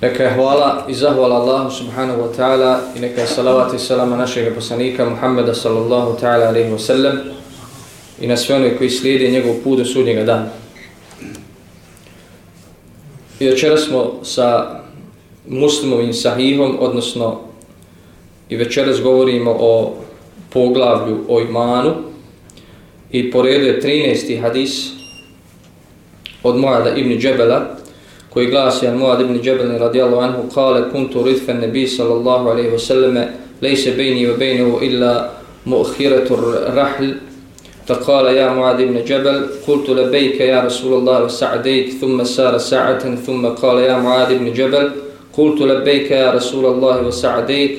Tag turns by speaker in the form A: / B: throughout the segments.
A: Neka je hvala i zahvala Allahu subhanahu wa ta'ala i neka je salavat i salama našeg poslanika Muhammeda sallallahu ta'ala alaihi wa sallam i na sve one koji slijede njegov put do sudnjega dana. I večera smo sa muslimovim sahihom, odnosno i večeras govorimo o poglavlju o imanu i po redu je 13. hadis od Muada ibn Džebela koji glasi an Muad ibn Džebel radijallahu anhu kale kuntu ridfe nebi sallallahu alaihi wa sallame lejse bejni wa bejnehu illa mu'hiratu rahl. فقال يا معاذ بن جبل قلت لبيك يا رسول الله وسعديك ثم سار ساعة ثم قال يا معاذ بن جبل قلت لبيك يا رسول الله وسعديك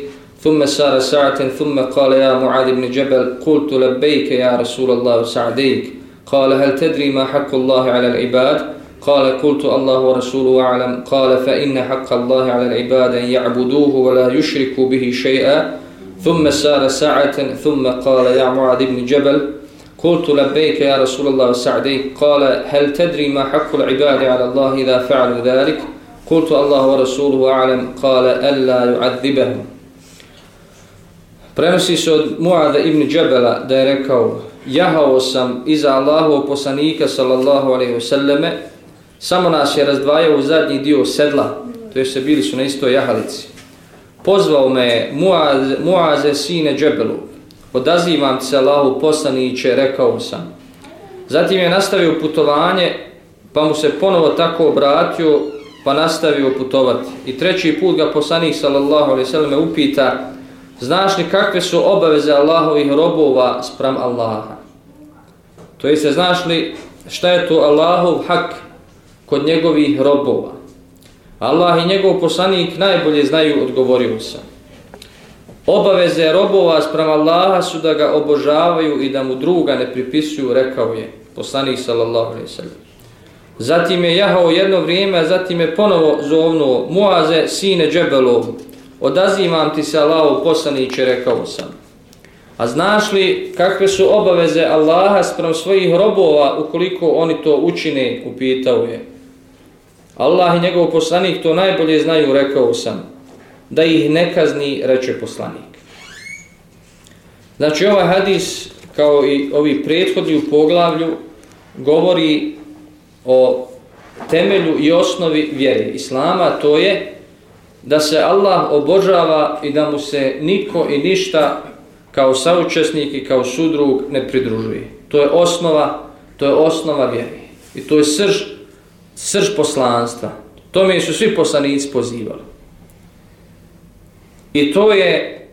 A: ثم سار ساعة ثم قال يا معاذ بن جبل قلت لبيك يا رسول الله وسعديك قال هل تدري ما حق الله على العباد قال قلت الله ورسوله أعلم. قال فإن حق الله على العباد أن يعبدوه ولا يشركوا به شيئا. ثم سار ساعة ثم قال يا معاذ بن جبل قلت لبيك يا رسول الله وسعديك قال هل تدري ما حق العباد على الله إذا فعلوا ذلك؟ قلت الله ورسوله أعلم. قال ألا يعذبهم. Prenosi se od Muada ibn Džebela da je rekao Jahao sam iza Allahovog poslanika sallallahu alaihi wa sallame samo nas je razdvajao u zadnji dio sedla, to je se bili su na istoj jahalici. Pozvao me Muaz, Muaze sine Džebelu, odazivam se Allahu poslaniće, rekao sam. Zatim je nastavio putovanje, pa mu se ponovo tako obratio, pa nastavio putovati. I treći put ga poslanik sallallahu alaihi sallam upita, znaš li kakve su obaveze Allahovih robova sprem Allaha? To je se znaš li šta je to Allahov hak kod njegovih robova. Allah i njegov poslanik najbolje znaju, odgovorio sam. Obaveze robova sprem Allaha su da ga obožavaju i da mu druga ne pripisuju, rekao je poslanik sallallahu alaihi sallam. Zatim je jahao jedno vrijeme, a zatim je ponovo zovnuo Muaze, sine Džebelov. Odazivam ti se Allahu poslaniće, rekao sam. A znaš li kakve su obaveze Allaha sprem svojih robova ukoliko oni to učine, upitao je. Allah i njegov poslanik to najbolje znaju, rekao sam, da ih ne kazni, reče poslanik. Znači ovaj hadis, kao i ovi prethodni u poglavlju, govori o temelju i osnovi vjere Islama, to je da se Allah obožava i da mu se niko i ništa kao saučesnik i kao sudrug ne pridružuje. To je osnova, to je osnova vjere. I to je srž srž poslanstva. Tome su svi poslanici pozivali. I to je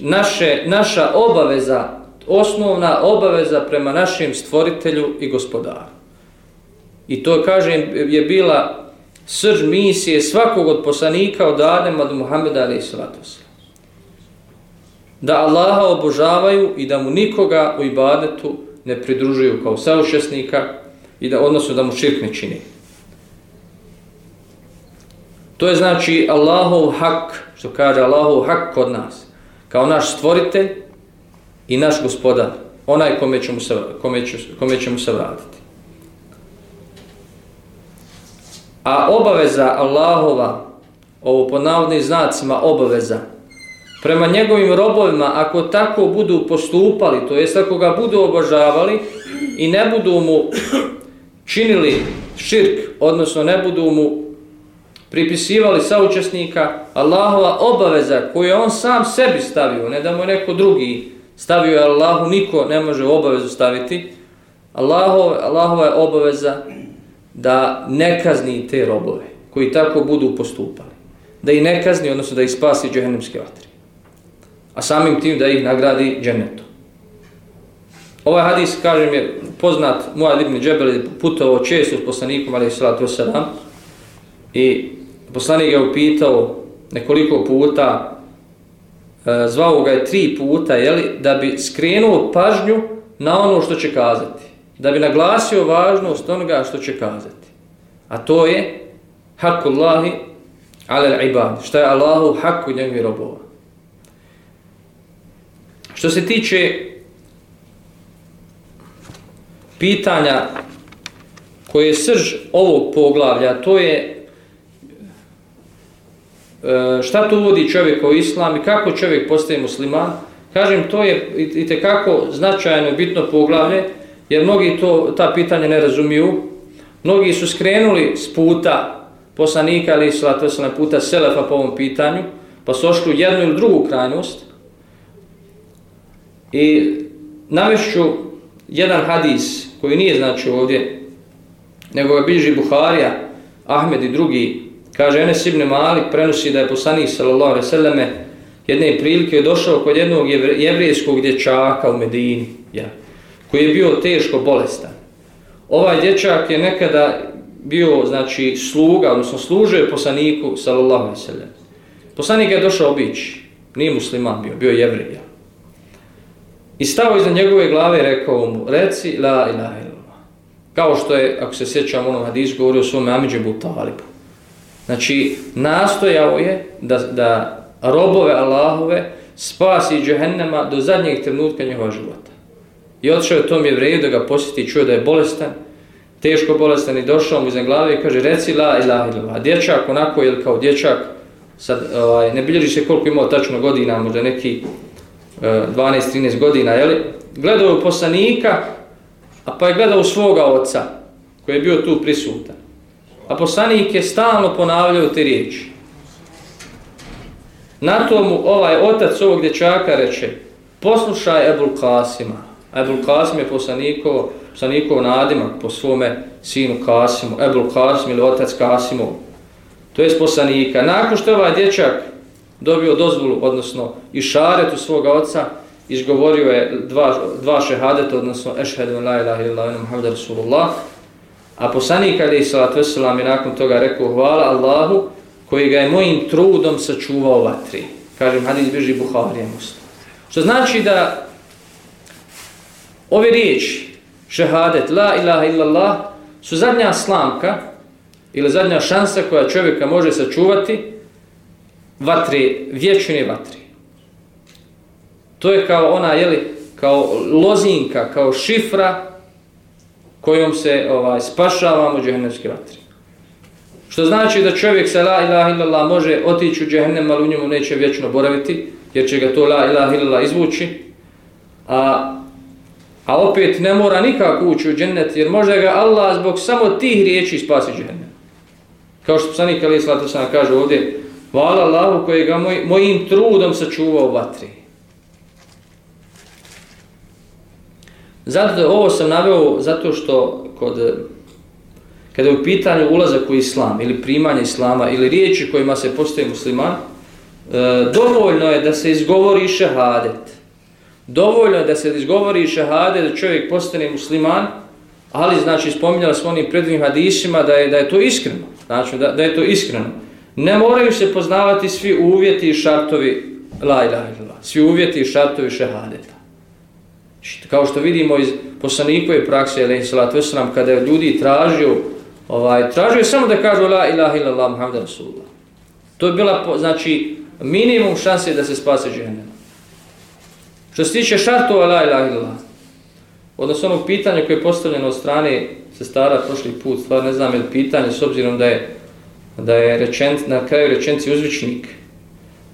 A: naše, naša obaveza, osnovna obaveza prema našem stvoritelju i gospodaru. I to, kažem, je bila srž misije svakog od poslanika od Adema do Muhammeda ali i Da Allaha obožavaju i da mu nikoga u ibadetu ne pridružuju kao saušesnika i da odnosno da mu širk ne čini. To je znači Allahov hak, što kaže Allahov hak kod nas, kao naš stvoritelj i naš gospodar, onaj kome ćemo se, kome će, kome ćemo se vratiti. A obaveza Allahova, ovo po navodnim znacima obaveza, prema njegovim robovima, ako tako budu postupali, to jest ako ga budu obožavali i ne budu mu činili širk, odnosno ne budu mu pripisivali saučesnika, Allahova obaveza koju je on sam sebi stavio, ne da mu neko drugi stavio, je Allahu niko ne može obavezu staviti, Allahova, Allahova je obaveza da ne kazni te robove koji tako budu postupali. Da ih ne kazni, odnosno da ih spasi džehennemske vatre. A samim tim da ih nagradi džennetom. Ovaj hadis, kažem, je poznat Muad ibn Džebel, putovao često s poslanikom, ali salatu wasalam, i poslanik je upitao nekoliko puta e, zvao ga je tri puta, jeli, da bi skrenuo pažnju na ono što će kazati. Da bi naglasio važnost onoga što će kazati. A to je hakullahi ala ibad. Šta je Allahu hakku njegovih robova. Što se tiče pitanja koje je srž ovog poglavlja, to je e, šta to uvodi čovjek u islam i kako čovjek postaje musliman, kažem, to je i tekako značajno bitno poglavlje, jer mnogi to, ta pitanja ne razumiju. Mnogi su skrenuli s puta poslanika, ali su na puta selefa po ovom pitanju, pa su ošli u jednu ili drugu krajnost. I navešću jedan hadis koji nije znači ovdje, nego ga bilježi Buharija, Ahmed i drugi, kaže Enes ibn Malik, prenosi da je poslanik sallallahu alejhi ve selleme jedne prilike je došao kod jednog jevrijskog dječaka u Medini, ja, koji je bio teško bolestan. Ovaj dječak je nekada bio, znači, sluga, odnosno služio je poslaniku sallallahu alejhi ve selleme. Poslanik je došao obići, nije musliman bio, bio jevrija. I stao iza njegove glave i rekao mu, reci la ilaha illallah. Kao što je, ako se sjećam onom hadisu, govorio o svome Amidžebu Talibu. Znači, nastojao je da, da robove Allahove spasi džehennema do zadnjeg trenutka njegova života. I odšao je tom jevreju da ga posjeti i da je bolestan, teško bolestan i došao mu iza glave i kaže, reci la ilaha illallah. Dječak onako, ili kao dječak, sad, ovaj, ne bilježi se koliko imao tačno godina, možda neki Eh, 12-13 godina, jeli, gledao je poslanika, a pa je gledao svoga oca, koji je bio tu prisutan. A poslanik je stalno ponavljao te riječi. Na tomu ovaj otac ovog dječaka reče, poslušaj Ebul Kasima. Ebul Kasim je poslanikov, poslanikov nadimak po svome sinu Kasimu. Ebul Kasim ili otac Kasimov. To je poslanika. Nakon što ovaj dječak dobio dozvolu, odnosno i šaretu svoga oca, izgovorio je dva, dva šehadeta, odnosno ešhedu la ilaha illa inu muhammed rasulullah, a poslanik ali salatu wasalam je nakon toga rekao hvala Allahu koji ga je mojim trudom sačuvao vatri. Kažem, hadis biži Buharija muslim. Što znači da ove riječi, šehadet, la ilaha illallah, su zadnja slamka ili zadnja šansa koja čovjeka može sačuvati vatre, vječne vatre. To je kao ona, jeli, kao lozinka, kao šifra kojom se ovaj spašavamo od džehennemske vatre. Što znači da čovjek sa la ilaha illallah može otići u džehennem, ali u njemu neće vječno boraviti, jer će ga to la ilaha illallah izvući. A, a opet ne mora nikako ući u džennet, jer može ga Allah zbog samo tih riječi spasi džehennem. Kao što psanik Ali Islata sam kaže ovdje, Hvala Allahu koji ga moj, mojim trudom sačuvao vatri. Zato ovo sam naveo zato što kod kada je u pitanju ulazak u islam ili primanje islama ili riječi kojima se postoji musliman, e, dovoljno je da se izgovori šehadet. Dovoljno je da se izgovori šehadet da čovjek postane musliman, ali znači spominjala smo onim predivnim hadisima da je, da je to iskreno. Znači da, da je to iskreno. Ne moraju se poznavati svi uvjeti i šartovi la ilaha illallah. Svi uvjeti i šartovi šehadeta. Znači, kao što vidimo iz poslanikove prakse, alaihi salatu wasalam, kada je ljudi tražio, ovaj, tražio samo da kažu la ilaha illallah muhammed rasulullah. To je bila, znači, minimum šanse da se spase žene. Što se tiče šartova la ilaha illallah, odnosno onog pitanja koje je postavljeno od strane sestara prošli put, stvar ne znam je pitanje, s obzirom da je da je rečen, na kraju rečenci uzvičnik,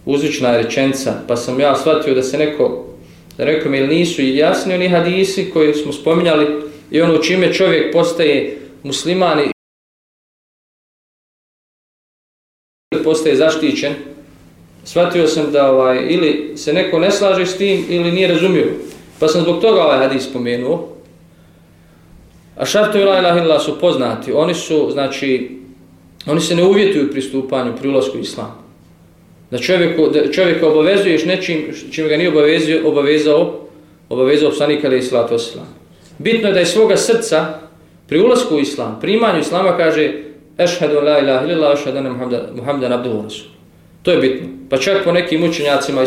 A: uzvična je rečenca, pa sam ja shvatio da se neko, da neko mi, nisu jasni oni hadisi koji smo spominjali i ono čime čovjek postaje musliman i postaje zaštićen, shvatio sam da ovaj, ili se neko ne slaže s tim ili nije razumio. Pa sam zbog toga ovaj hadis spomenuo. A šartu la ilaha ila su poznati. Oni su, znači, Oni se ne uvjetuju pristupanju pri ulasku islam. Da čovjeku, da čovjeka obavezuješ nečim čim ga nije obavezio, obavezao, obavezao psanik ali islatu islam. Bitno je da je svoga srca pri ulasku u islam, primanju islama kaže ešhedu la ilaha illallah ešhedu ne muhamdan abduhu rasul. To je bitno. Pa čak po nekim učenjacima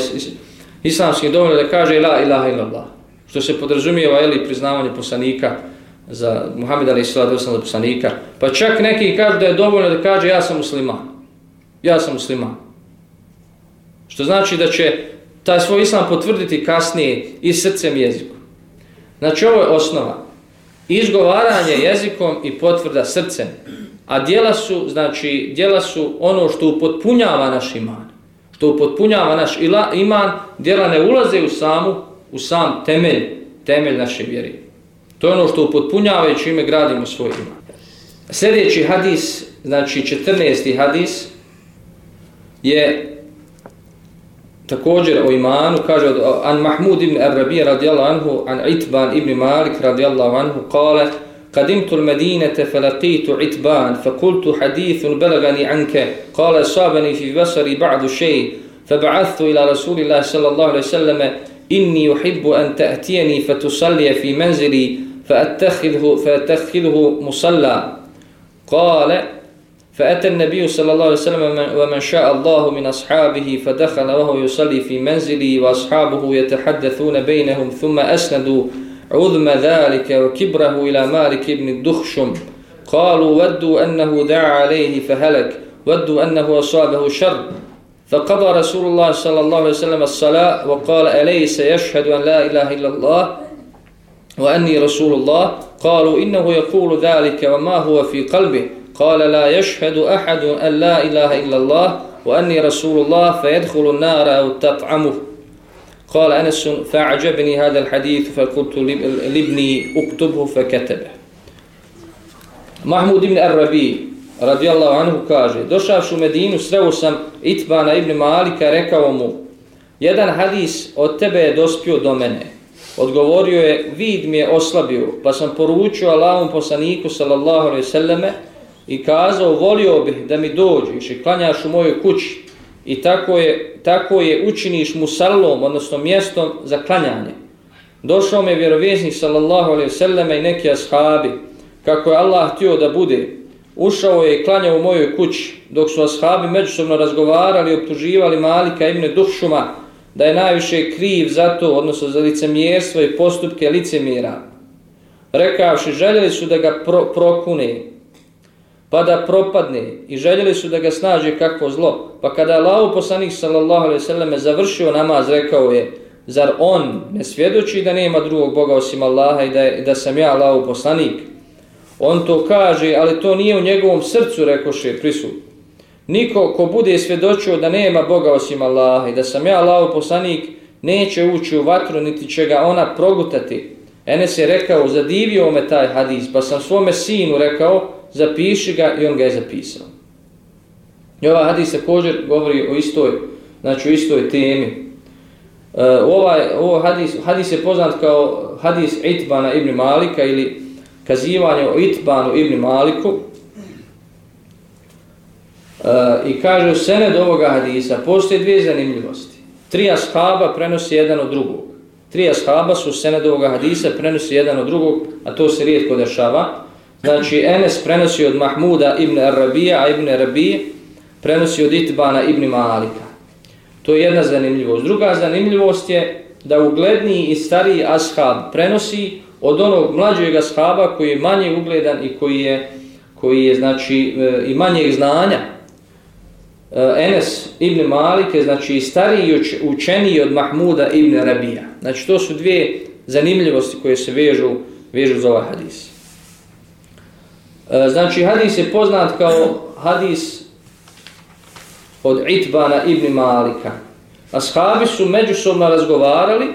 A: islamski dovoljno da kaže la ilaha illallah, što se podrazumijeva ili priznavanje poslanika za Muhammed ali sallatu wasalam za poslanika, pa čak neki kažu da je dovoljno da kaže ja sam musliman. Ja sam musliman. Što znači da će taj svoj islam potvrditi kasnije i srcem jeziku. Znači ovo je osnova. Izgovaranje jezikom i potvrda srcem. A djela su, znači, djela su ono što upotpunjava naš iman. Što upotpunjava naš iman, djela ne ulaze u samu, u sam temelj, temelj naše vjere. To je ono što upotpunjava i čime gradimo svoj iman. Sljedeći hadis, znači 14. hadis, je također o imanu, kaže an Mahmud ibn Arabi radijallahu anhu, an Itban ibn Malik radijallahu anhu, kale, قدمت المدينة فلقيت عتبان فقلت حديث بلغني عنك قال صابني في بصري بعض شيء فبعثت إلى رسول الله صلى الله عليه وسلم إني يحب أن تأتيني فتصلي في منزلي فأتخذه, فأتخذه مصلى. قال فأتى النبي صلى الله عليه وسلم ومن شاء الله من أصحابه فدخل وهو يصلي في منزلي وأصحابه يتحدثون بينهم ثم أسندوا عظم ذلك وكبره إلى مالك بن الدخشم. قالوا ودوا أنه دعا عليه فهلك ودوا أنه أصابه شر. فقضى رسول الله صلى الله عليه وسلم الصلاة وقال أليس يشهد أن لا إله إلا الله؟ وأني رسول الله. قالوا إنه يقول ذلك وما هو في قلبه. قال لا يشهد أحد أن لا إله إلا الله وأني رسول الله فيدخل النار أو تطعمه. قال أنس فأعجبني هذا الحديث فقلت لابني اكتبه فكتبه. Mahmud ibn Arabi radijallahu anhu kaže došavši u Medinu sreo sam Itbana ibn Malika rekao jedan hadis od tebe je dospio do mene. Odgovorio je vid mi je oslabio pa sam poručio Allahom poslaniku sallallahu alaihi sallame i kazao volio bih da mi dođeš i klanjaš u mojoj kući i tako je, tako je učiniš musallom, odnosno mjestom za klanjanje. Došao me vjerovjesnik sallallahu alaihi sallame i neki ashabi, kako je Allah htio da bude, ušao je i klanjao u mojoj kući, dok su ashabi međusobno razgovarali i optuživali Malika ibn Duhšuma da je najviše kriv za to, odnosno za licemjerstvo i postupke licemjera. Rekavši, željeli su da ga pro, prokune, pa da propadne i željeli su da ga snađe kakvo zlo. Pa kada je Allah poslanik sallallahu alaihi sallam završio namaz, rekao je, zar on ne svjedoči da nema drugog Boga osim Allaha i da, je, da sam ja Allah poslanik? On to kaže, ali to nije u njegovom srcu, rekoše prisut. Niko ko bude svjedočio da nema Boga osim Allaha i da sam ja Allahov poslanik, neće ući u vatru niti će ga ona progutati. Enes je rekao, zadivio me taj hadis, pa sam svome sinu rekao, zapiši ga i on ga je zapisao. I ovaj hadis također govori o istoj, znači o istoj temi. E, ovaj, ovo hadis, hadis je poznat kao hadis Itbana ibn Malika ili kazivanje o Itbanu ibn Maliku. Eh, I kaže u sened ovoga hadisa postoje dvije zanimljivosti. Tri ashaba prenosi jedan od drugog. Tri ashaba su sened ovoga hadisa prenosi jedan od drugog, a to se rijetko dešava. Znači, Enes prenosi od Mahmuda ibn Arabija, a ibn Arabije prenosi od Itbana ibn Malika. To je jedna zanimljivost. Druga zanimljivost je da ugledniji i stariji ashab prenosi od onog mlađeg ashaba koji je manje ugledan i koji je, koji je znači, eh, i manjeg znanja. E, Enes ibn Malik je znači, stariji učeniji od Mahmuda ibn Arabija. Znači, to su dvije zanimljivosti koje se vežu, vežu za ovaj hadis. E, znači hadis je poznat kao hadis od Itbana ibn Malika. Ashabi su međusobno razgovarali,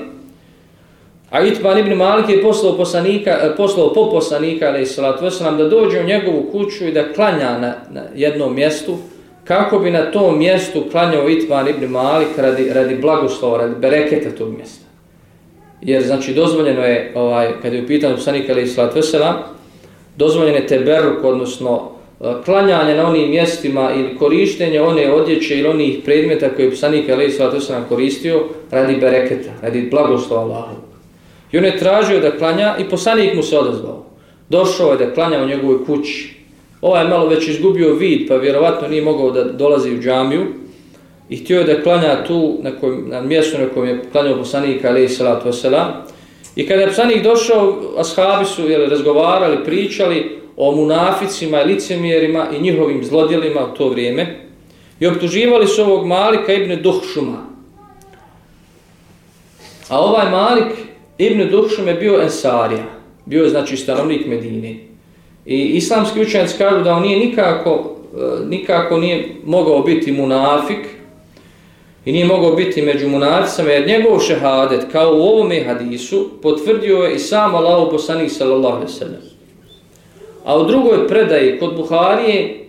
A: a Itban ibn Malik je poslao, poslanika, eh, poslao po poslanika, ali salatu da dođe u njegovu kuću i da klanja na, na jednom mjestu, kako bi na tom mjestu klanjao Itban ibn Malik radi, radi blagoslova, radi bereketa tog mjesta. Jer znači dozvoljeno je, ovaj, kada je upitan ili islat vesela, dozvoljeno je teberuk, odnosno e, klanjanje na onim mjestima ili korištenje one odjeće ili onih predmeta koje je psanik Ali Svatu sam koristio radi bereketa, radi blagoslova Allahu. I on je tražio da klanja i poslanik mu se odazvao. Došao je da klanja u njegovoj kući. Ovaj je malo već izgubio vid, pa vjerovatno nije mogao da dolazi u džamiju. i htio je da klanja tu na, kojem, na mjestu na kojem je klanjao poslanika alaih salatu wasalam. I kada je poslanik došao, ashabi su jeli, razgovarali, pričali o munaficima i licemjerima i njihovim zlodjelima u to vrijeme i optuživali su ovog Malika ibn Duhšuma. A ovaj Malik ibn Duhšum je bio ensarija, bio je znači stanovnik Medine. I islamski učenjaci kažu da on nije nikako, e, nikako nije mogao biti munafik, i nije mogao biti među munaficama, jer njegov šehadet, kao u ovome hadisu, potvrdio je i sam Allahu poslanih sallallahu alejhi ve sellem. A u drugoj predaji kod Buharije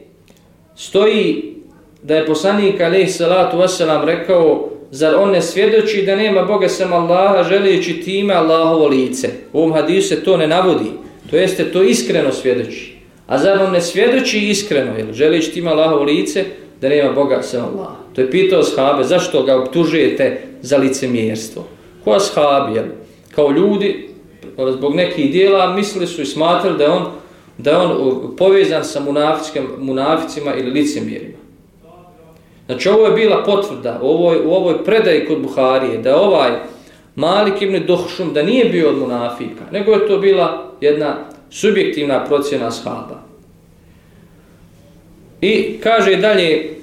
A: stoji da je poslanik alejhi salatu vesselam rekao zar on ne svjedoči da nema Boga sam Allaha želijeći time Allahovo lice. U ovom hadisu se to ne navodi, to jeste to iskreno svjedoči. A zar on ne svjedoči iskreno, jel, želijeći time Allahovo lice, da nema Boga sem Allah. To je pitao shabe, zašto ga optužujete za licemjerstvo? Ko shabi, jel? Kao ljudi, zbog nekih dijela, mislili su i smatrali da je on, da je on povezan sa munaficima ili licemjerima. Znači, ovo je bila potvrda u ovoj, u ovoj predaji kod Buharije, da ovaj Malik ibn Dohšum, da nije bio od munafika, nego je to bila jedna subjektivna procjena shaba. I kaže dalje,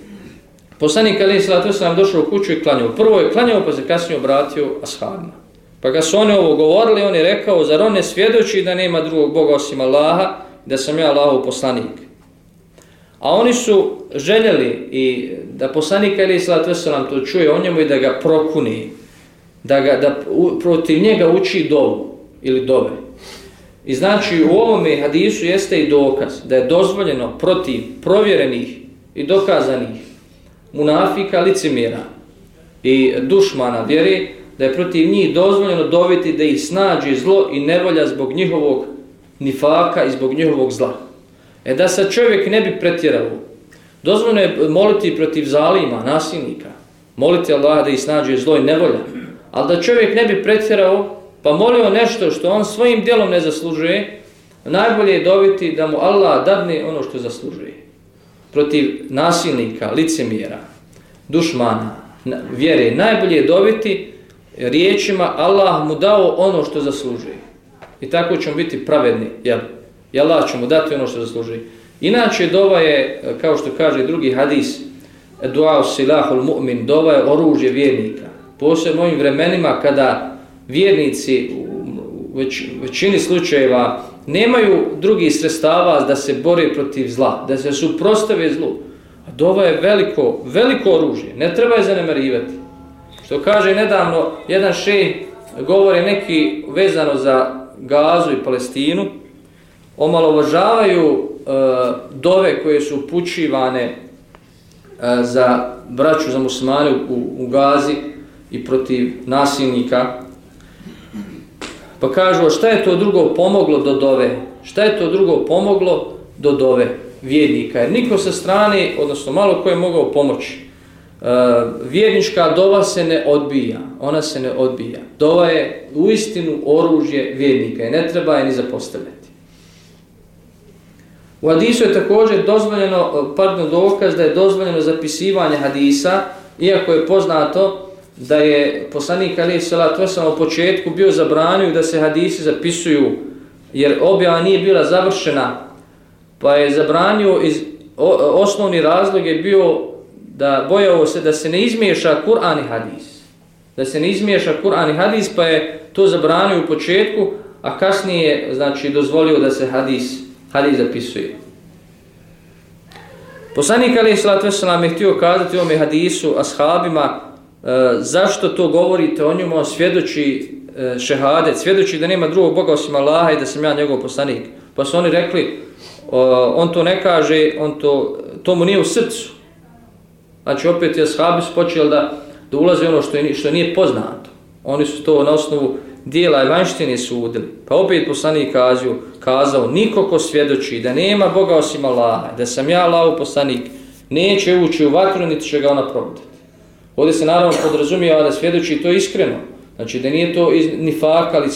A: poslanik Ali Salatu nam došao u kuću i klanjao. Prvo je klanjao, pa se kasnije obratio ashabima. Pa ga su oni ovo govorili, on je rekao, zar on ne svjedoči da nema drugog Boga osim Allaha, da sam ja Allahov poslanik. A oni su željeli i da poslanik Ali Salatu nam to čuje o njemu i da ga prokuni, da, ga, da u, protiv njega uči dovu ili dove. I znači u ovome hadisu jeste i dokaz da je dozvoljeno protiv provjerenih i dokazanih munafika, licimjera i dušmana vjere, da je protiv njih dozvoljeno dobiti da ih snađe zlo i nevolja zbog njihovog nifaka i zbog njihovog zla. E da se čovjek ne bi pretjerao, dozvoljeno je moliti protiv zalima, nasilnika, moliti Allah da ih snađe zlo i nevolja, ali da čovjek ne bi pretjerao pa molio nešto što on svojim dijelom ne zaslužuje, najbolje je dobiti da mu Allah dadne ono što zaslužuje. Protiv nasilnika, licemjera, dušmana, vjere, najbolje je dobiti riječima Allah mu dao ono što zaslužuje. I tako ćemo biti pravedni, jel? I Allah će mu dati ono što zaslužuje. Inače, dova je, kao što kaže drugi hadis, dua silahul mu'min, dova je oružje vjernika. Posebno ovim vremenima kada vjernici u već, većini slučajeva nemaju drugih sredstava da se bore protiv zla, da se suprostave zlu. A dova je veliko, veliko oružje, ne treba je zanemarivati. Što kaže nedavno, jedan šej govori neki vezano za Gazu i Palestinu, omalovažavaju e, dove koje su upućivane e, za braću za muslimane u, u Gazi i protiv nasilnika, Pa kažu, šta je to drugo pomoglo do dove? Šta je to drugo pomoglo do dove vjernika? Jer niko sa strane, odnosno malo ko je mogao pomoći, uh, vjernička dova se ne odbija. Ona se ne odbija. Dova je u istinu oružje vjernika i ne treba je ni zapostavljati. U hadisu je također dozvoljeno, e, pardon, dokaz da je dozvoljeno zapisivanje hadisa, iako je poznato da je poslanik Ali Salat Vesama u početku bio zabranio da se hadisi zapisuju jer objava nije bila završena pa je zabranio iz, o, osnovni razlog je bio da bojao se da se ne izmiješa Kur'an i hadis. Da se ne izmiješa Kur'an i hadis pa je to zabranio u početku a kasnije znači dozvolio da se hadis hadis zapisuje. Poslanik Ali Salat Vesama je htio kazati u ovome hadisu ashabima E, zašto to govorite o njemu, svjedoči e, šehadet, svjedoči da nema drugog Boga osim Allaha i da sam ja njegov poslanik. Pa su oni rekli, e, on to ne kaže, on to, to mu nije u srcu. Znači opet je shabi su počeli da, da ulaze ono što, je, što nije poznato. Oni su to na osnovu dijela i vanštine sudili. Pa opet poslanik kazio, kazao, niko ko svjedoči da nema Boga osim Allaha, da sam ja Allah poslanik, neće ući u vatru, niti će ga ona probiti. Ovdje se naravno podrazumijeva da svjedoči to iskreno. Znači da nije to iz nifaka ali.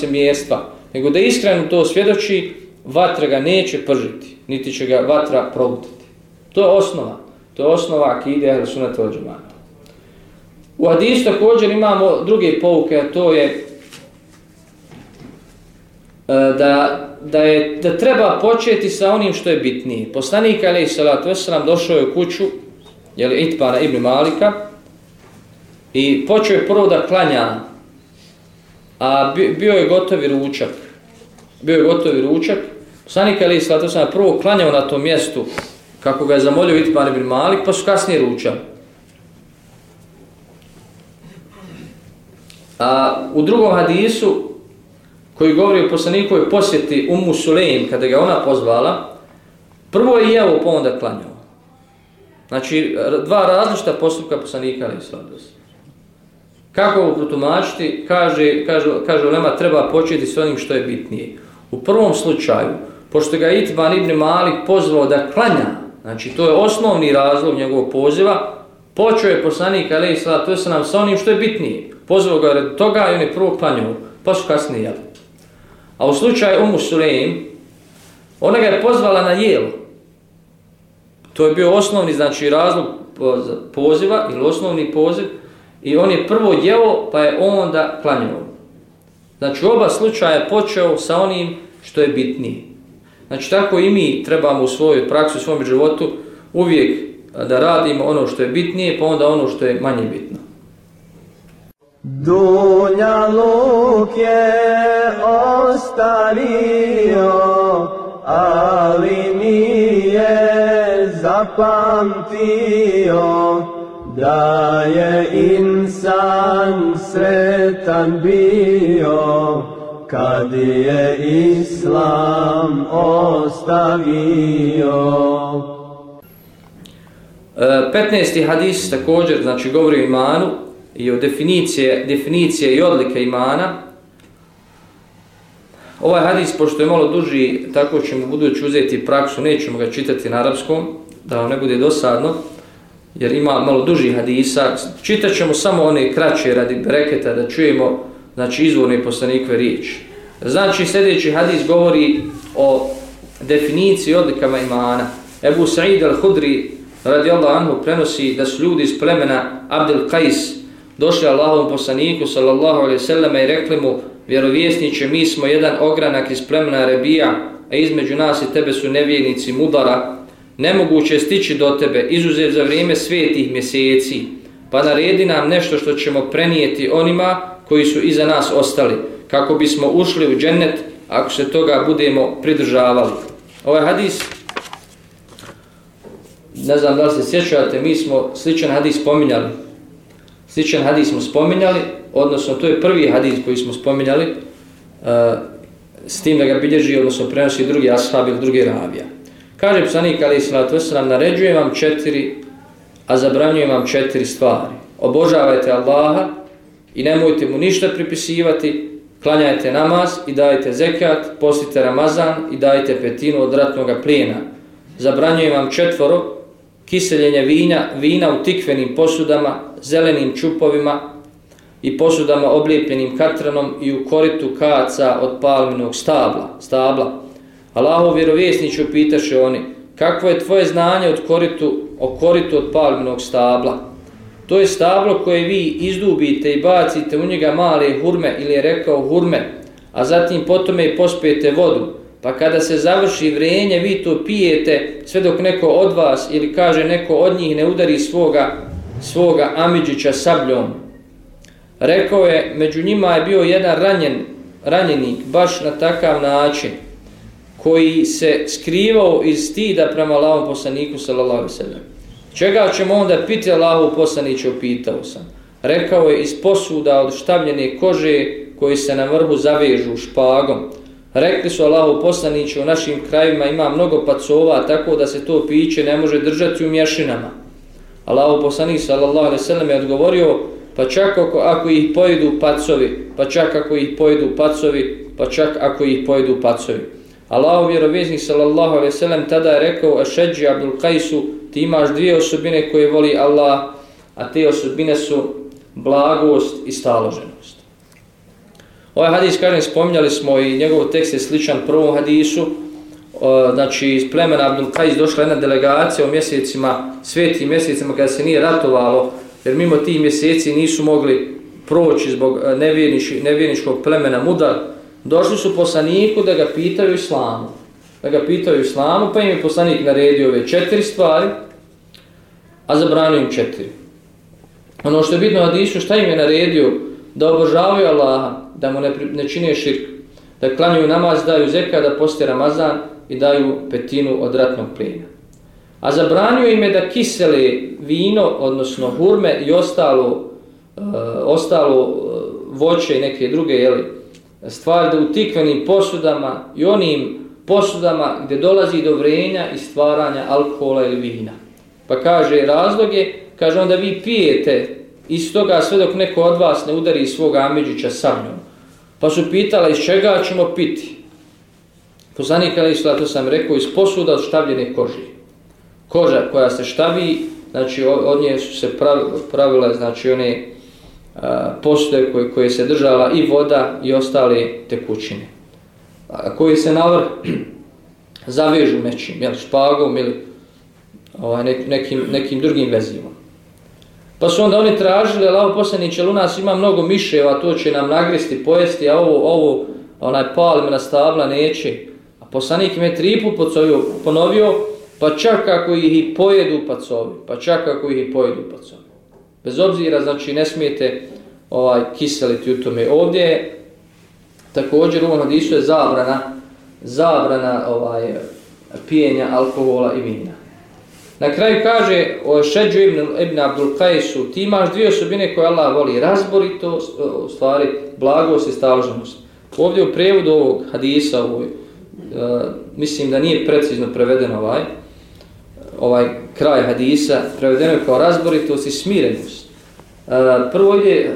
A: Nego da iskreno to svjedoči, vatra ga neće pržiti. Niti će ga vatra probuditi. To je osnova. To je osnova akide ili sunata od džumata. U hadisu također imamo druge pouke, a to je e, da, da, je, da treba početi sa onim što je bitnije. Poslanik Ali Salatu Veselam došao je u kuću jeli, Itbana ibn Malika i počeo je prvo da klanja, a bio je gotovi ručak. Bio je gotovi ručak. Poslanik Ali Salatu sam prvo klanjao na tom mjestu kako ga je zamolio Itman ibn Malik, pa su kasnije ručali. A u drugom hadisu koji govori o poslanikovoj posjeti Ummu Sulejm kada ga ona pozvala, prvo je jeo pa onda klanjao. Znači, dva različita postupka poslanika ali sladost. Kako ovo protumačiti? Kaže, kaže, kaže Ulema, treba početi s onim što je bitnije. U prvom slučaju, pošto ga Itban ibn Malik pozvao da klanja, znači to je osnovni razlog njegovog poziva, počeo je poslanik ali sladost, to se nam sa onim što je bitnije pozvao ga red toga i on je prvo klanjao, pa su kasnije jeli. A u slučaju Umu Sulejim, ona ga je pozvala na jelo. To je bio osnovni znači razlog poziva ili osnovni poziv i on je prvo jeo pa je onda klanjao. Znači oba slučaja počeo sa onim što je bitnije. Znači tako i mi trebamo u svojoj praksi, u svom životu uvijek da radimo ono što je bitnije pa onda ono što je manje bitno.
B: Dunja luk je ostavio, ali nije zapamtio da je insan sretan bio kad je islam ostavio.
A: E, 15. Hadis također, znači govori o imanu, i o definicije, definicije i odlike imana. Ovaj hadis, pošto je malo duži, tako ćemo budući uzeti praksu, nećemo ga čitati na arapskom, da vam ne bude dosadno, jer ima malo duži hadisa. Čitat ćemo samo one kraće radi breketa da čujemo znači, izvorne poslanikve riječi. Znači, sljedeći hadis govori o definiciji odlikama imana. Ebu Sa'id al-Hudri radijallahu anhu prenosi da su ljudi iz plemena Abdel Qais došli Allahovom poslaniku sallallahu alaihi sallam i rekli mu vjerovjesniće mi smo jedan ogranak iz plemena Rebija a između nas i tebe su nevjernici mudara nemoguće je stići do tebe izuzev za vrijeme svetih mjeseci. Pa naredi nam nešto što ćemo prenijeti onima koji su iza nas ostali kako bismo ušli u džennet ako se toga budemo pridržavali. Ovaj hadis ne znam da li se sjećate mi smo sličan hadis spominjali. Sličan hadis smo spominjali, odnosno to je prvi hadis koji smo spominjali, uh, s tim da ga bilježi, odnosno prenosi drugi ashab ili drugi ravija. Kaže psanik Ali Islatu Veselam, naređujem vam četiri, a zabranjujem vam četiri stvari. Obožavajte Allaha i nemojte mu ništa pripisivati, klanjajte namaz i dajte zekat, postite Ramazan i dajte petinu od ratnog plijena. Zabranjujem vam četvoro, kiseljenje vina, vina u tikvenim posudama, zelenim čupovima i posudama oblijepljenim katranom i u koritu kaca od palminog stabla. stabla. Allahov vjerovjesniću pitaše oni, kakvo je tvoje znanje od koritu, o koritu od palminog stabla? To je stablo koje vi izdubite i bacite u njega male hurme ili je rekao hurme, a zatim potome i pospijete vodu, Pa kada se završi vrenje, vi to pijete sve dok neko od vas ili kaže neko od njih ne udari svoga, svoga Amidžića sabljom. Rekao je, među njima je bio jedan ranjen, ranjenik, baš na takav način, koji se skrivao iz stida prema Allahom poslaniku, sallallahu alaihi sallam. Čega ćemo onda piti Allahu poslaniću, pitao sam. Rekao je, iz posuda od štavljene kože koji se na vrhu zavežu špagom. Rekli su Allahu poslaniću, u našim krajima ima mnogo pacova tako da se to piće ne može držati u mješinama. Allahu poslanić sallallahu alejhi ve je odgovorio pa čak ako, ako ih pojedu pacovi, pa čak ako ih pojedu pacovi, pa čak ako ih pojedu pacovi. Allahu vjerovjesnik sallallahu alejhi ve sellem tada je rekao Ašedži Abdul Qaisu ti imaš dvije osobine koje voli Allah, a te osobine su blagost i staloženost. Ovaj hadis, kažem, spominjali smo i njegov tekst je sličan prvom hadisu. Znači, iz plemena Abdul Kajs došla jedna delegacija u mjesecima, svetim mjesecima kada se nije ratovalo jer mimo tih mjeseci nisu mogli proći zbog e, nevjerničkog plemena Mudar, došli su poslaniku da ga pitaju islamu. Da ga pitaju islamu, pa im je poslanik naredio ove četiri stvari, a zabranio im četiri. Ono što je bitno na Hadisu, šta im je naredio? Da obožavaju Allaha, da mu ne, ne čine širk, da klanjuju namaz, daju zeka, da poste Ramazan i daju petinu od ratnog plina. A zabranio im je da kisele vino, odnosno hurme i ostalo, e, ostalo e, voće i neke druge jeli, stvar da u tikvenim posudama i onim posudama gdje dolazi do vrenja i stvaranja alkohola ili vina. Pa kaže razloge, kaže onda vi pijete iz toga sve dok neko od vas ne udari svog ameđića sa mnom. Pa su pitala iz čega ćemo piti. Poslanik Ali Isla, to sam rekao, iz posuda od štavljene kože. Koža koja se štavi, znači od nje su se pravile, znači one pošte koje, koje se držala i voda i ostale tekućine. A koji se navr zavežu nečim, jel, špagom ili ovaj, nekim, nekim drugim vezima. Pa su onda oni tražili, ali ovo u nas ima mnogo miševa, to će nam nagristi, pojesti, a ovo, ovo onaj pal na stabla neće. A poslanik me tri put ponovio, pa čak ako ih i pojedu pacovi, pa čak ako ih i pojedu pacovi. Bez obzira, znači, ne smijete ovaj, kiseliti u tome. Ovdje također u ovom hadisu je zabrana, zabrana ovaj, pijenja alkohola i vina. Na kraju kaže o Šeđu ibn, ibn Abdul Qaisu ti imaš dvije osobine koje Allah voli, razboritost, u stvari, blagost i staloženost. Ovdje u prevodu ovog hadisa, ovoj, uh, mislim da nije precizno preveden ovaj, ovaj kraj hadisa, prevedeno je kao razboritost i smirenost. E, prvo je e,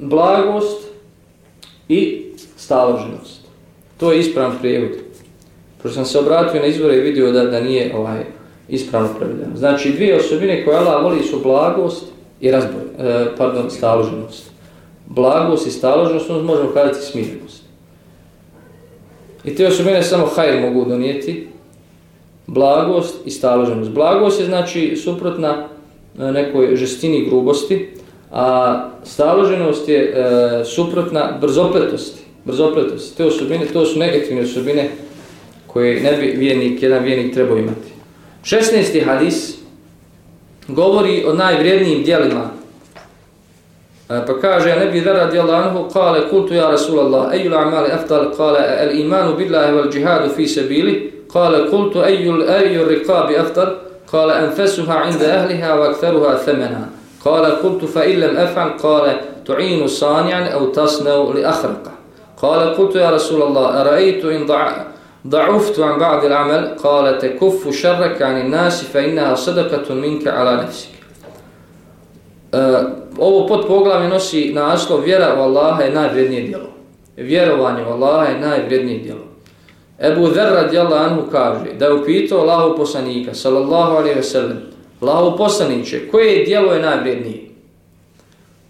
A: blagost i staloženost. To je ispravan prijevod. Prošto sam se obratio na izvore i vidio da, da nije ovaj ispravno prevedeno. Znači, dvije osobine koje Allah voli su blagost i razbor, e, pardon, staloženost. Blagost i staloženost, možemo kazati smirenost. I te osobine samo hajr mogu donijeti, blagost i staloženost. Blagost je znači suprotna e, nekoj žestini grubosti, a staloženost je e, suprotna brzopletosti. Brzopletosti. Te osobine, to su negativne osobine koje ne bi vijenik, jedan vijenik trebao imati. 16. hadis govori o najvrijednijim dijelima. E, pa kaže, ne bi radi Allah anhu, kale, kultu ja Rasulallah, ejul amali aftal, kale, el imanu billahi wal džihadu fi sebili, قال قلت أي الأي الرقاب أفضل؟ قال أنفسها عند أهلها وأكثرها ثمنا. قال قلت فإن لم أفعل؟ قال تعين صانعا أو تصنع لأخرق قال قلت يا رسول الله أرأيت إن ضعفت عن بعض العمل؟ قال تكف شرك عن الناس فإنها صدقة منك على نفسك. أه، ovo pod poglavlje nosi naslov Vjera u Allaha je najvrednije djelo. Vjerovanje u Allaha je najvrednije djelo. Ebu Dher radijallahu anhu kaže da je upitao Allahu poslanika sallallahu alaihi ve sellem Allahu poslaniće koje djelo je najvrednije?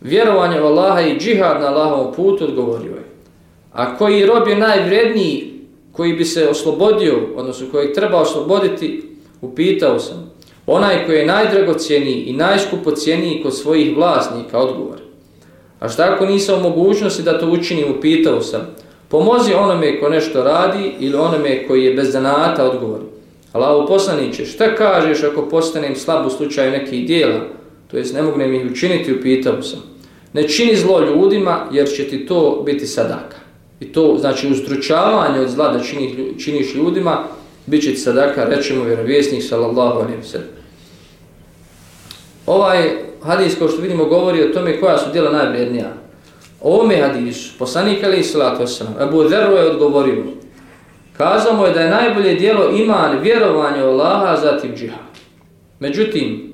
A: Vjerovanje u Allaha i džihad na Allahovom putu odgovorio je. A koji rob je najvredniji koji bi se oslobodio, odnosno kojeg treba osloboditi, upitao sam. Onaj koji je najdragocijeniji i najskupocijeniji kod svojih vlasnika, odgovor. A šta ako nisam u mogućnosti da to učinim, upitao sam. Pomozi onome ko nešto radi ili onome koji je bez zanata, odgovori. Allaho poslaniće, šta kažeš ako postanem slab u slučaju nekih dijela, to jest ne mogu ih učiniti, upitao sam. Ne čini zlo ljudima jer će ti to biti sadaka. I to znači ustručavanje od zla da činiš, činiš ljudima, bit će sadaka, rećemo vjerovjesnik sallallahu alaihi wa sallam. Ovaj hadis, kao što vidimo, govori o tome koja su djela najvrednija. Ovome hadisu, poslanik alaihi sallatu wasallam, Ebu Dheru je odgovorio, kazamo je da je najbolje djelo iman, vjerovanje u Allaha, zatim džihad. Međutim,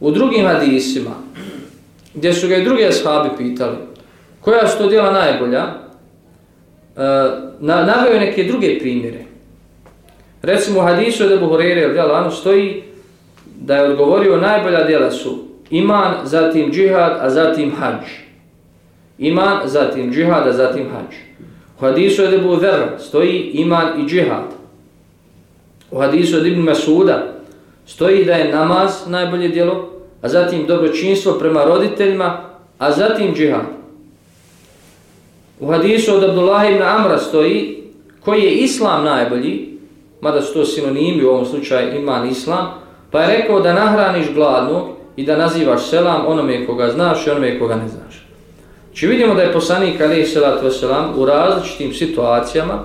A: u drugim hadisima, gdje su ga i drugi ashabi pitali, koja su to djela najbolja, e, na, naveo neke druge primjere. Recimo u hadisu od Ebu Horeire od stoji da je odgovorio najbolja djela su iman, zatim džihad, a zatim hađ. Iman, zatim džihad, a zatim hađ. U hadisu od Ebu Dherra stoji iman i džihad. U hadisu od Ibn Masuda stoji da je namaz najbolje djelo, a zatim dobročinstvo prema roditeljima, a zatim džihad. U hadisu od Abdullah ibn Amra stoji koji je islam najbolji, mada su to sinonimi u ovom slučaju iman islam, pa je rekao da nahraniš gladnog i da nazivaš selam onome koga znaš i onome koga ne znaš. Či vidimo da je poslanik alaih salatu wasalam u različitim situacijama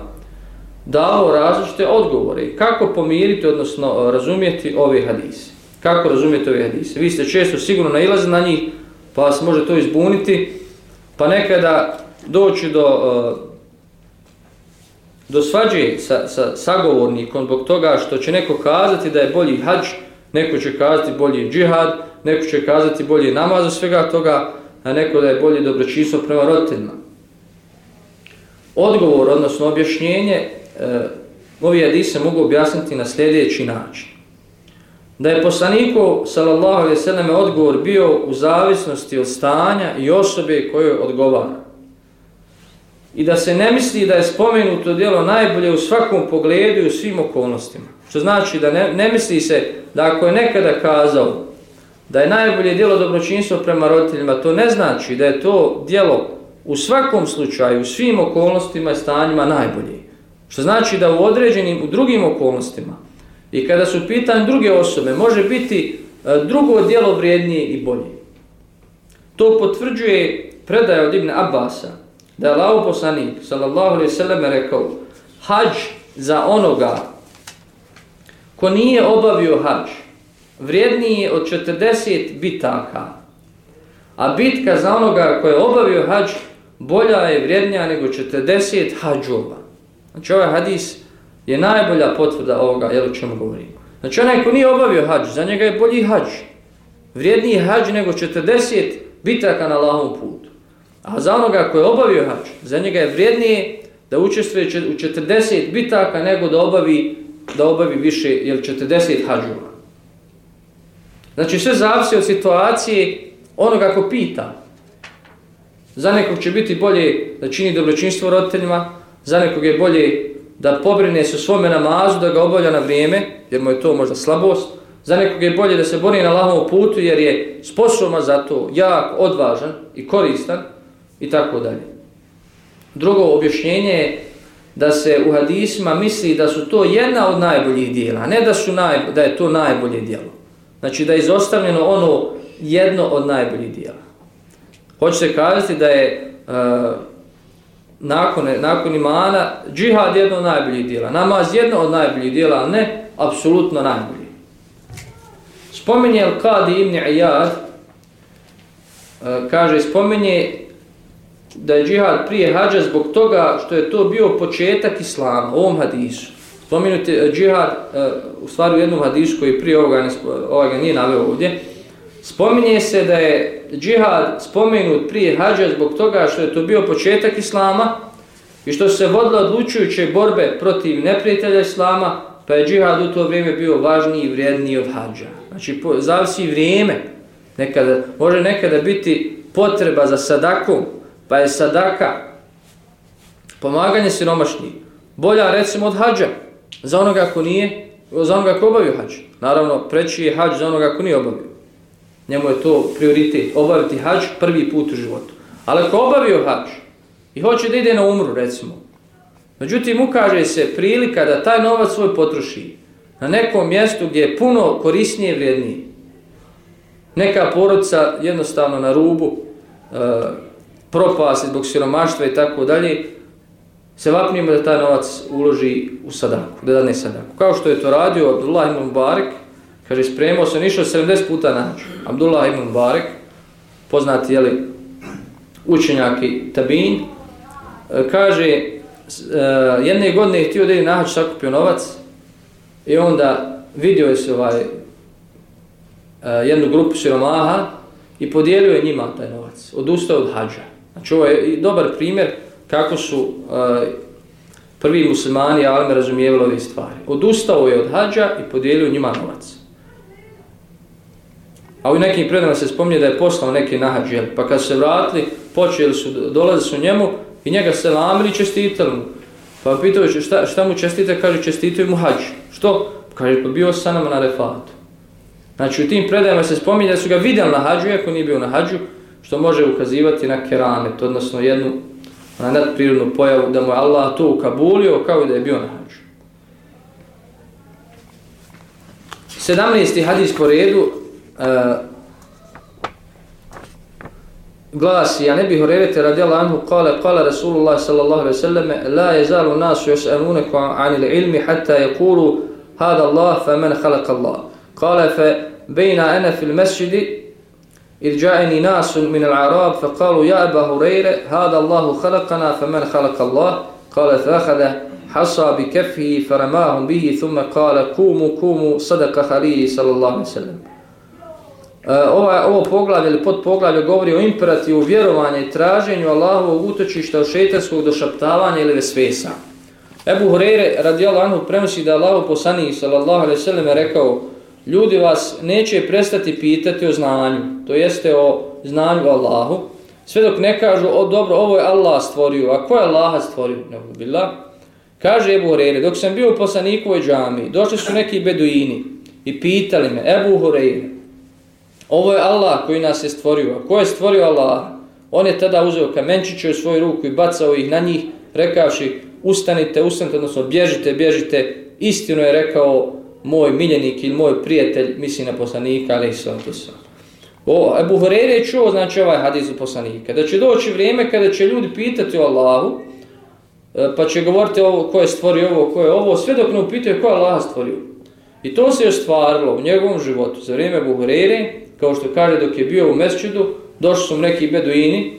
A: dao različite odgovore. Kako pomiriti, odnosno e, razumjeti ove hadise. Kako razumjeti ove hadise. Vi ste često sigurno nailazi na njih, pa vas može to izbuniti, pa nekada doći do, e, do svađe sa, sa sagovornikom zbog toga što će neko kazati da je bolji hađ, neko će kazati bolji džihad, neko će kazati bolji namaz od svega toga, a neko da je bolji dobročinstvo prema roditeljima. Odgovor, odnosno objašnjenje, e, ovi hadise mogu objasniti na sljedeći način. Da je poslaniku, sallallahu alaihi sallam, odgovor bio u zavisnosti od stanja i osobe kojoj odgovara. I da se ne misli da je spomenuto djelo najbolje u svakom pogledu i u svim okolnostima. Što znači da ne, ne misli se da ako je nekada kazao da je najbolje djelo dobročinstvo prema roditeljima, to ne znači da je to djelo u svakom slučaju, u svim okolnostima i stanjima najbolje. Što znači da u određenim, u drugim okolnostima i kada su pitanje druge osobe, može biti e, drugo djelo vrijednije i bolje. To potvrđuje predaja od Ibn Abbasa, da je Allah poslanik, sallallahu alaihi sallam, rekao, hađ za onoga ko nije obavio hađ, vrijedniji je od 40 bitaka. A bitka za onoga koji je obavio hađ, bolja je vrijednija nego 40 hađova. Znači ovaj hadis je najbolja potvrda ovoga, jel o čemu govorimo. Znači onaj ko nije obavio hađ, za njega je bolji hađ. Vrijedniji je hađ nego 40 bitaka na lahom putu. A za onoga ko je obavio hađ, za njega je vrijednije da učestvuje u 40 bitaka nego da obavi, da obavi više, jel 40 hađova. Znači sve zavisi od situacije onoga ko pita. Za nekog će biti bolje da čini dobročinstvo roditeljima, za nekog je bolje da pobrine se svome namazu, da ga obavlja na vrijeme, jer mu je to možda slabost. Za nekog je bolje da se bori na lahom putu, jer je sposoban za to, jak, odvažan i koristan i tako dalje. Drugo objašnjenje je da se u hadisima misli da su to jedna od najboljih dijela, ne da, su naj, da je to najbolje dijelo. Znači da je izostavljeno ono jedno od najboljih dijela. Hoće se kazati da je uh, nakon, nakon imana džihad jedno od najboljih dijela. Namaz jedno od najboljih dijela, ali ne apsolutno najbolji. Spominje Al-Qadi ibn Iyad, uh, kaže, spominje da je džihad prije hađa zbog toga što je to bio početak islama, u ovom hadisu. Spomenuti e, džihad, e, u stvari u jednom hadisu koji prije ovoga, ovoga ovaj nije naveo ovdje, spominje se da je džihad spomenut prije hađa zbog toga što je to bio početak islama i što se vodila odlučujuće borbe protiv neprijatelja islama, pa je džihad u to vrijeme bio važniji i vrijedniji od hađa. Znači, po, zavisi vrijeme. Nekada, može nekada biti potreba za sadakom, pa je sadaka pomaganje siromašnih bolja recimo od hađa za onoga ko nije, za onoga ko obavio hađ. Naravno, preći je hađ za onoga ko nije obavio. Njemu je to prioritet, obaviti hađ prvi put u životu. Ali ako obavio hađ i hoće da ide na umru, recimo, međutim, ukaže se prilika da taj novac svoj potroši na nekom mjestu gdje je puno korisnije i vrijednije. Neka porodica jednostavno na rubu, e, propasti zbog siromaštva i tako dalje, se vapnimo da taj novac uloži u sadaku, da dane sadaku. Kao što je to radio Abdullah ibn Barek, kaže, spremao se, nišao 70 puta na. Abdullah ibn Barek, poznati, jeli, učenjak i tabin, e, kaže, e, jedne godine je htio da je nahač sakupio novac i onda vidio je se ovaj, e, jednu grupu siromaha i podijelio je njima taj novac. Odustao od hađa. Znači, ovo je dobar primjer kako su uh, prvi muslimani Alme razumijevali ove stvari. Odustao je od hađa i podijelio njima novac. A u nekim predama se spominje da je poslao neke nahađe, pa kad se vratili, počeli su, dolaze su njemu i njega se lamili i čestitali mu. Pa pitao šta, šta mu čestite, kaže čestitaju mu hađ. Što? Kaže, pa bio sa nama na refatu. Znači u tim predajama se spominje da su ga vidjeli na hađu, iako nije bio na hađu, što može ukazivati na keramet, odnosno jednu na nadprirodnu pojavu da mu je Allah to ukabulio kao da je bio na hađu. 17. hadis po redu uh, glasi, ja ne bih horevete radijala anhu, kale, kale Rasulullah sallallahu alaihi sallam, la je zalu nasu yos'aluneku anil ilmi hatta je hada Allah fa men halak Allah. Kale, fe bejna ene fil mesjidi, إذ جاءني ناس من العراب فقالوا يا أبا هريرة هذا الله خلقنا فمن خلق الله قال فأخذ حصى بكفه فرماهم به ثم قال قوموا قوموا صدق خليل صلى الله عليه وسلم ovo, ovo poglavlje ili pod poglavlje govori o imperativu vjerovanja i traženju Allahovog utočišta od šeitanskog došaptavanja ili vesvesa. Ebu Hureyre radijallahu anhu prenosi da Allahov poslanik sallallahu alejhi ve sellem rekao ljudi vas neće prestati pitati o znanju, to jeste o znanju Allahu, sve dok ne kažu, o dobro, ovo je Allah stvorio, a ko je Allah stvorio? Ne bila. Kaže Ebu Horeire, dok sam bio u poslanikovoj džami, došli su neki beduini i pitali me, Ebu Horeire, ovo je Allah koji nas je stvorio, a ko je stvorio Allah? On je tada uzeo kamenčiće u svoju ruku i bacao ih na njih, rekavši, ustanite, ustanite, odnosno bježite, bježite, istinu je rekao moj miljenik ili moj prijatelj, misli na poslanika, ali i O, Ebu Hureyre je čuo, znači ovaj hadis u poslanika, da će doći vrijeme kada će ljudi pitati o Allahu, e, pa će govoriti ovo, ko je stvorio ovo, ko je ovo, sve dok ne upitaju ko je Allah stvorio. I to se je ostvarilo u njegovom životu za vrijeme Ebu Hureyre, kao što kaže dok je bio u mesčidu, došli su neki beduini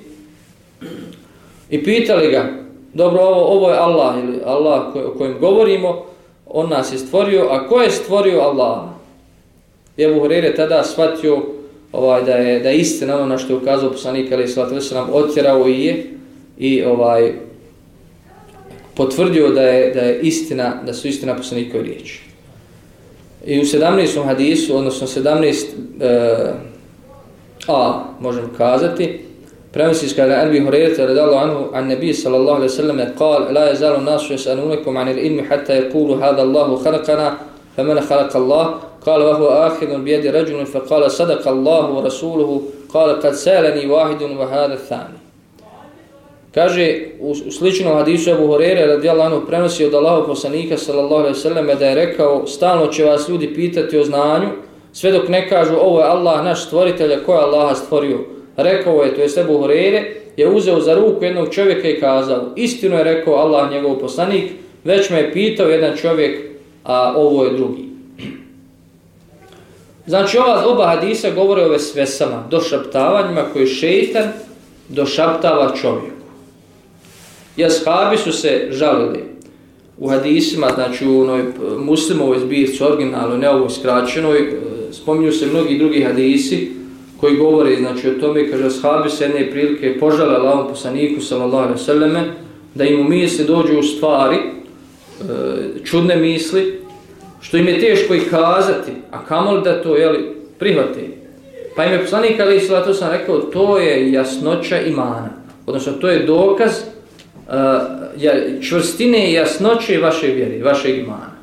A: i pitali ga, dobro, ovo, ovo je Allah ili Allah o kojem govorimo, on nas je stvorio, a ko je stvorio Allah? Ebu Hureyre tada shvatio ovaj, da, je, da je istina ono na što je ukazao poslanik Ali Salatu Veselam, otjerao i je i ovaj, potvrdio da je, da je istina, da su istina poslanikove riječi. I u 17. hadisu, odnosno 17. Uh, eh, a, možemo kazati, Prenosi se kada Abi Hurajra radijallahu anhu an Nabi sallallahu alejhi ve sellem قال لا يزال الناس يسالونكم عن العلم حتى يقولوا هذا الله خلقنا فمن خلق الله قال وهو آخذ بيد رجل فقال صدق الله ورسوله قال قد سالني واحد وهذا الثاني Kaže, u, u sličnom hadisu Abu Hurere radijallahu anhu prenosi od Allahov poslanika sallallahu alejhi ve selleme da je rekao stalno će vas ljudi pitati o znanju sve dok ne kažu ovo je Allah naš stvoritelj, a ko je Allaha stvorio? rekao je, to je Ebu Horeire, je uzeo za ruku jednog čovjeka i kazao, istinu je rekao Allah njegov poslanik, već me je pitao jedan čovjek, a ovo je drugi. Znači ova oba hadisa govore o vesvesama, došaptavanjima koje šeitan došaptava čovjeku. I ashabi su se žalili u hadisima, znači u onoj e, muslimovoj zbirci originalnoj, ne ovoj skraćenoj, e, spominju se mnogi drugi hadisi, koji govore znači o tome kaže ashabi se jedne prilike požale Allahom poslaniku sallallahu alejhi ve da im u misli dođu u stvari e, čudne misli što im je teško i kazati a kamoli da to jeli, prihvate. Pa im je poslanik ali sallallahu sam rekao to je jasnoća imana. Odnosno to je dokaz uh, ja, čvrstine i jasnoće vaše vjere vaše imana.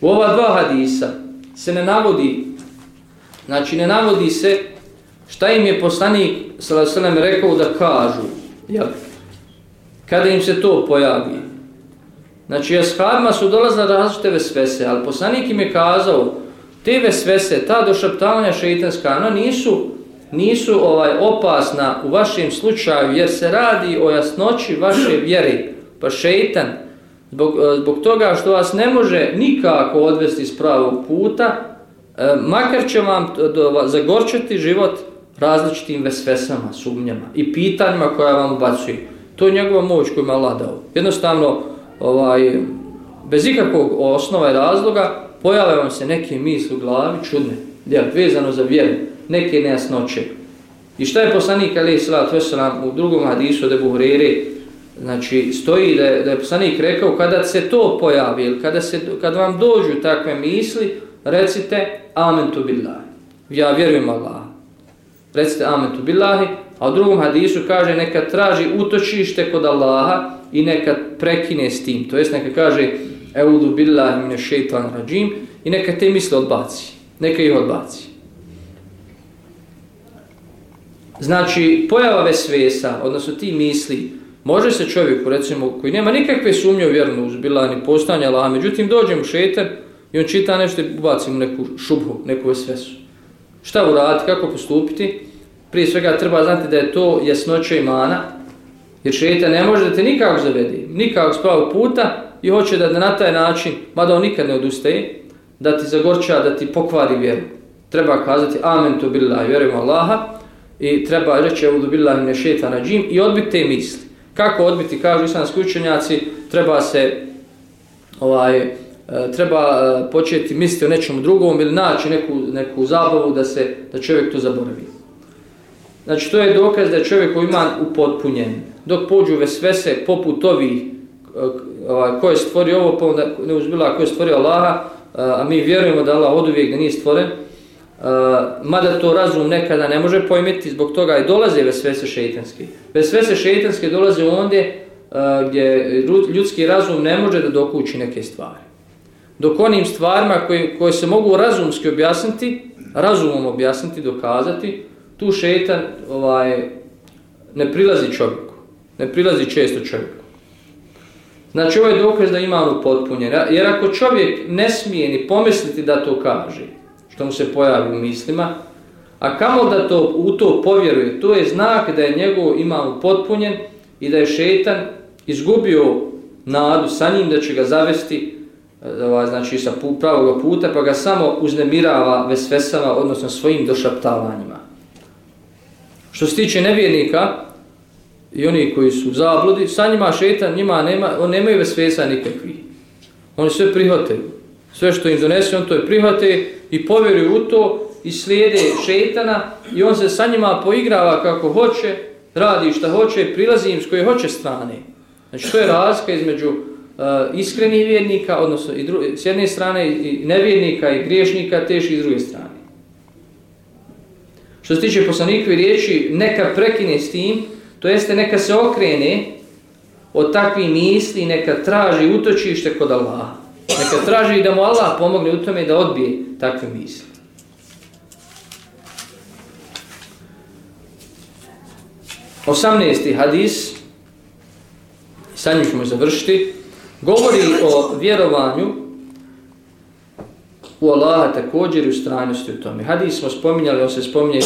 A: U ova dva hadisa se ne navodi Znači, ne navodi se šta im je poslanik s.a.v. rekao da kažu, jel? kada im se to pojavi. Znači, ashabima su dolazile različite vesvese, ali poslanik im je kazao, te vesvese, ta došaptavanja šeitanska, ona nisu, nisu ovaj opasna u vašem slučaju, jer se radi o jasnoći vaše vjere. Pa šeitan, zbog, eh, zbog toga što vas ne može nikako odvesti s pravog puta, E, makar će vam zagorčati život različitim vesvesama, sumnjama i pitanjima koja vam ubacuje. To je njegova moć koju ima Allah dao. Jednostavno, ovaj, bez ikakvog osnova i razloga, pojave vam se neke misli u glavi, čudne, djel, vezano za vjeru, neke nejasnoće. I šta je poslanik Ali Salat Veselam u drugom hadisu od Ebu Hurere, znači stoji da je, da je poslanik rekao, kada se to pojavi, kada, se, kada vam dođu takve misli, recite amentu billahi. Ja vjerujem Allah. Recite amentu billahi. A u drugom hadisu kaže neka traži utočište kod Allaha i neka prekine s tim. To jest neka kaže eudu billahi mine šeitan rađim i neka te misle odbaci. neka ih odbaci. Znači, pojava vesvesa, odnosno ti misli, može se čovjeku, recimo, koji nema nikakve sumnje u vjernu uzbila, ni postanja Allaha, međutim, dođe mu šetan i on čita nešto i ubaci mu neku šubhu, neku vesvesu. Šta uraditi, kako postupiti? Prije svega treba znati da je to jasnoća imana, jer šetan ne može da te nikako zavedi, nikako spravu puta i hoće da na taj način, mada on nikad ne odustaje, da ti zagorča, da ti pokvari vjeru. Treba kazati amen tu billahi, vjerujemo Allaha, i treba reći evo billahi ne šetana džim i odbiti te misli. Kako odbiti, kažu islamski učenjaci, treba se ovaj, E, treba e, početi misliti o nečemu drugom ili naći neku, neku zabavu da se da čovjek to zaboravi. Znači to je dokaz da je čovjek koji ima upotpunjen. Dok pođu vesvese poput ovih e, ovaj, ko je stvorio ovo, pa onda ne uzbila ko je stvorio Allaha, a mi vjerujemo da Allah od uvijek da nije stvoren, mada to razum nekada ne može pojmiti, zbog toga i dolaze vesvese šeitanske. Vesvese šeitanske dolaze ondje gdje ljudski razum ne može da dokući neke stvari. Dok onim stvarima koje, koje se mogu razumski objasniti, razumom objasniti, dokazati, tu šetan ovaj, ne prilazi čovjeku. Ne prilazi često čovjeku. Znači ovo je dokaz da imamo potpunjen. Jer ako čovjek ne smije ni pomisliti da to kaže, što mu se pojavi u mislima, a kamo da to u to povjeruje, to je znak da je njegov imam potpunjen i da je šetan izgubio nadu sa njim da će ga zavesti E, ovaj, znači sa pravog puta, pa ga samo uznemirava vesvesama, odnosno svojim došaptavanjima. Što se tiče nevjernika i oni koji su zabludi, sa njima šetan, njima nema, on nemaju vesvesa nikakvi. Oni sve prihvataju. Sve što im donese, on to je prihvate i povjeruju u to i slijede šetana i on se sa njima poigrava kako hoće, radi šta hoće, prilazi im s koje hoće strane. Znači to je razlika između Eh, iskrenih vjernika, odnosno i dru, s jedne strane i nevjernika i griješnika, teži i s druge strane. Što se tiče poslanikove riječi, neka prekine s tim, to jeste neka se okrene od takvih misli, neka traži utočište kod Allaha. Neka traži da mu Allah pomogne u tome da odbije takve misli. Osamnesti hadis, sa njim ćemo završiti, govori o vjerovanju u Allaha također i u stranosti u tome. Hadis smo spominjali, on se spominje iz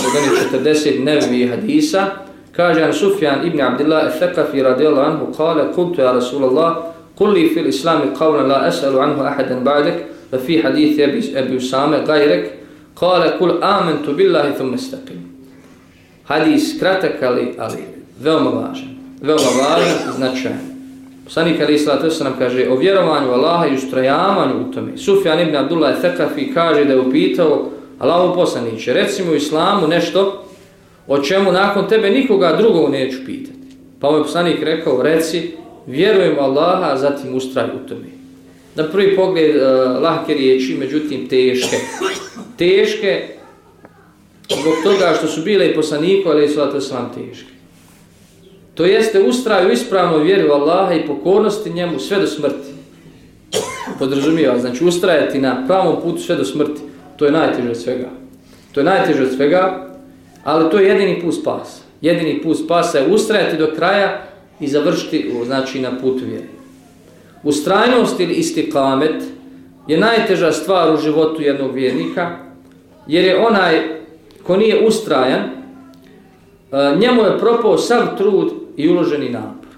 A: 40 nevi hadisa. Kaže An Sufjan ibn Abdillah al-Thaqafi radijallahu anhu kale kultu ja Rasulallah kulli fil islami qavna la esalu anhu ahadan ba'dek da fi hadithi Ebi, Ebi Usame gajrek kale kul amentu billahi thum istakim. Hadis kratak ali, ali veoma važan. Veoma važan, značajan. Poslanik Ali Islata nam kaže o vjerovanju Allaha i ustrajavanju u tome. Sufjan ibn Abdullah Thekafi kaže da je upitao Allahu poslaniće, recimo u islamu nešto o čemu nakon tebe nikoga drugog neću pitati. Pa mu je poslanik rekao, reci vjerujem Allaha, a zatim ustraj u tome. Na prvi pogled uh, lahke riječi, međutim teške. Teške zbog toga što su bile i poslaniku, ali i svatno sam teške. To jeste ustraju ispravno vjeru Allaha i pokornosti njemu sve do smrti. Podrazumijeva, znači ustrajati na pravom putu sve do smrti. To je najteže od svega. To je najteže od svega, ali to je jedini put spasa. Jedini put spasa je ustrajati do kraja i završiti znači na putu vjere. Ustrajnost ili istikamet je najteža stvar u životu jednog vjernika, jer je onaj ko nije ustrajan, e, njemu je propao sav trud i uloženi napor.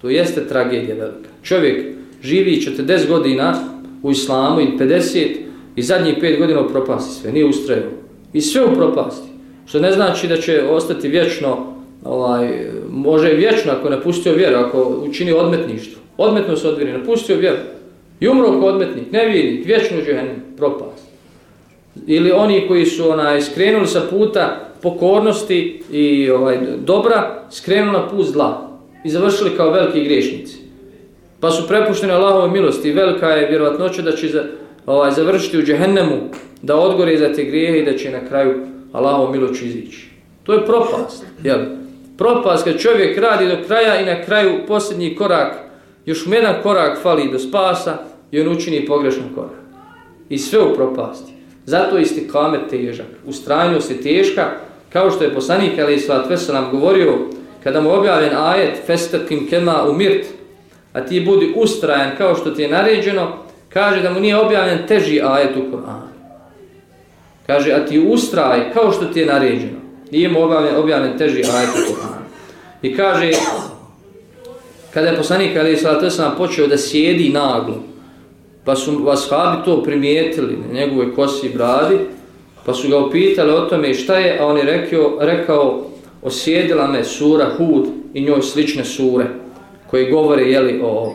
A: To jeste tragedija velika. Čovjek živi 40 godina u islamu i 50 i zadnjih 5 godina propasti sve, nije ustrajao. I sve u propasti. Što ne znači da će ostati vječno ovaj, može vječno ako napustio vjeru, ako učini odmetništvo. Odmetno se odvjeri, napustio vjeru. I umro kao odmetnik, nevijenik, vječno džehennem, propast. Ili oni koji su onaj, skrenuli sa puta pokornosti i ovaj, dobra, skrenuli na put zla i završili kao veliki griješnici. Pa su prepušteni Allahove milosti i velika je vjerovatnoća da će za, ovaj, završiti u džehennemu, da odgore za te grijehe i da će na kraju Allahove miloću izići. To je propast, jel? propast kad čovjek radi do kraja i na kraju posljednji korak, još mu jedan korak fali do spasa i on učini pogrešan korak. I sve u propasti. Zato je istikamet težak. Ustrajnost je teška, kao što je poslanik Ali Islat Veselam govorio, kada mu objavljen ajet, festakim kema umirt, a ti budi ustrajan kao što ti je naređeno, kaže da mu nije objavljen teži ajet u Kur'anu. Kaže, a ti ustraj kao što ti je naređeno. Nije mu objavljen, objavljen teži ajet u Kur'anu. I kaže, kada je poslanik Ali Islat Veselam počeo da sjedi naglo, pa su vashabi to primijetili na njegove kosi i bradi, pa su ga upitali o tome šta je, a on je rekao, rekao osjedila me sura Hud i njoj slične sure, koje govore jeli, o,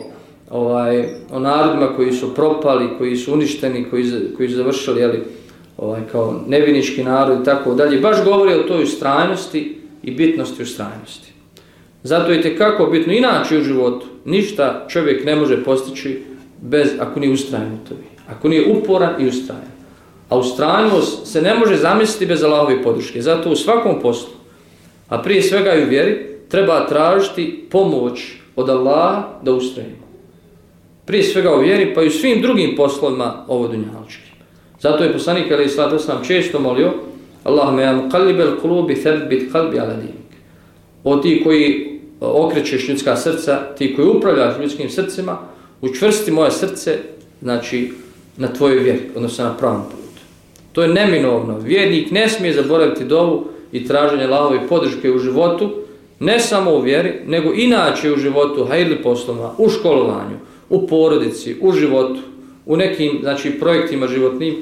A: ovaj, o narodima koji su propali, koji su uništeni, koji, koji su završili jeli, ovaj, kao nevinički narod i tako dalje. Baš govori o toj ustrajnosti i bitnosti ustrajnosti. Zato je kako bitno inače u životu. Ništa čovjek ne može postići bez, ako nije ustrajan u tobi. Ako nije uporan i ustrajan. A ustrajnost se ne može zamisliti bez Allahove podrške. Zato u svakom poslu, a prije svega i u vjeri, treba tražiti pomoć od Allaha da ustrajimo. Prije svega u vjeri, pa i u svim drugim poslovima ovo dunjaločki. Zato je poslanik Ali Islata sam često molio Allahume ja muqallibel kulubi thabbit kalbi ala dinik. O ti koji e, okrećeš ljudska srca, ti koji upravljaš ljudskim srcima, učvrsti moje srce, znači, na tvojoj vjeri, odnosno na pravom putu. To je neminovno. Vjernik ne smije zaboraviti dovu i traženje lahove podrške u životu, ne samo u vjeri, nego inače u životu, hajli posloma, u školovanju, u porodici, u životu, u nekim znači, projektima životnim,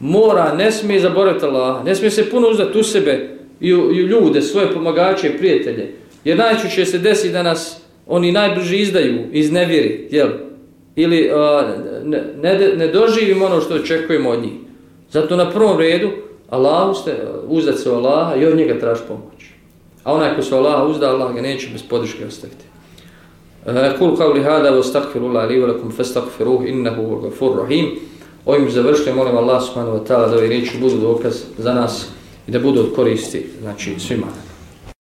A: mora, ne smije zaboraviti Allah, ne smije se puno uzdati u sebe i u, i u ljude, svoje pomagače i prijatelje, jer najčešće se desi da nas oni najbliži izdaju iz nevjeri, jel? Ili a, ne, ne, ne doživimo ono što očekujemo od njih. Zato na prvom redu Allah ste uzdat se Allaha i od njega traži pomoć. A onaj ko se Allaha uzda, Allah ga neće bez podrške ostaviti. E, kul kao li hada wa stakfirullah li velakum fastakfiruh innahu gafur rahim. Ovim završite, molim Allah subhanahu wa ta'ala da ove riječi budu dokaz za nas i da budu od koristi znači, svima.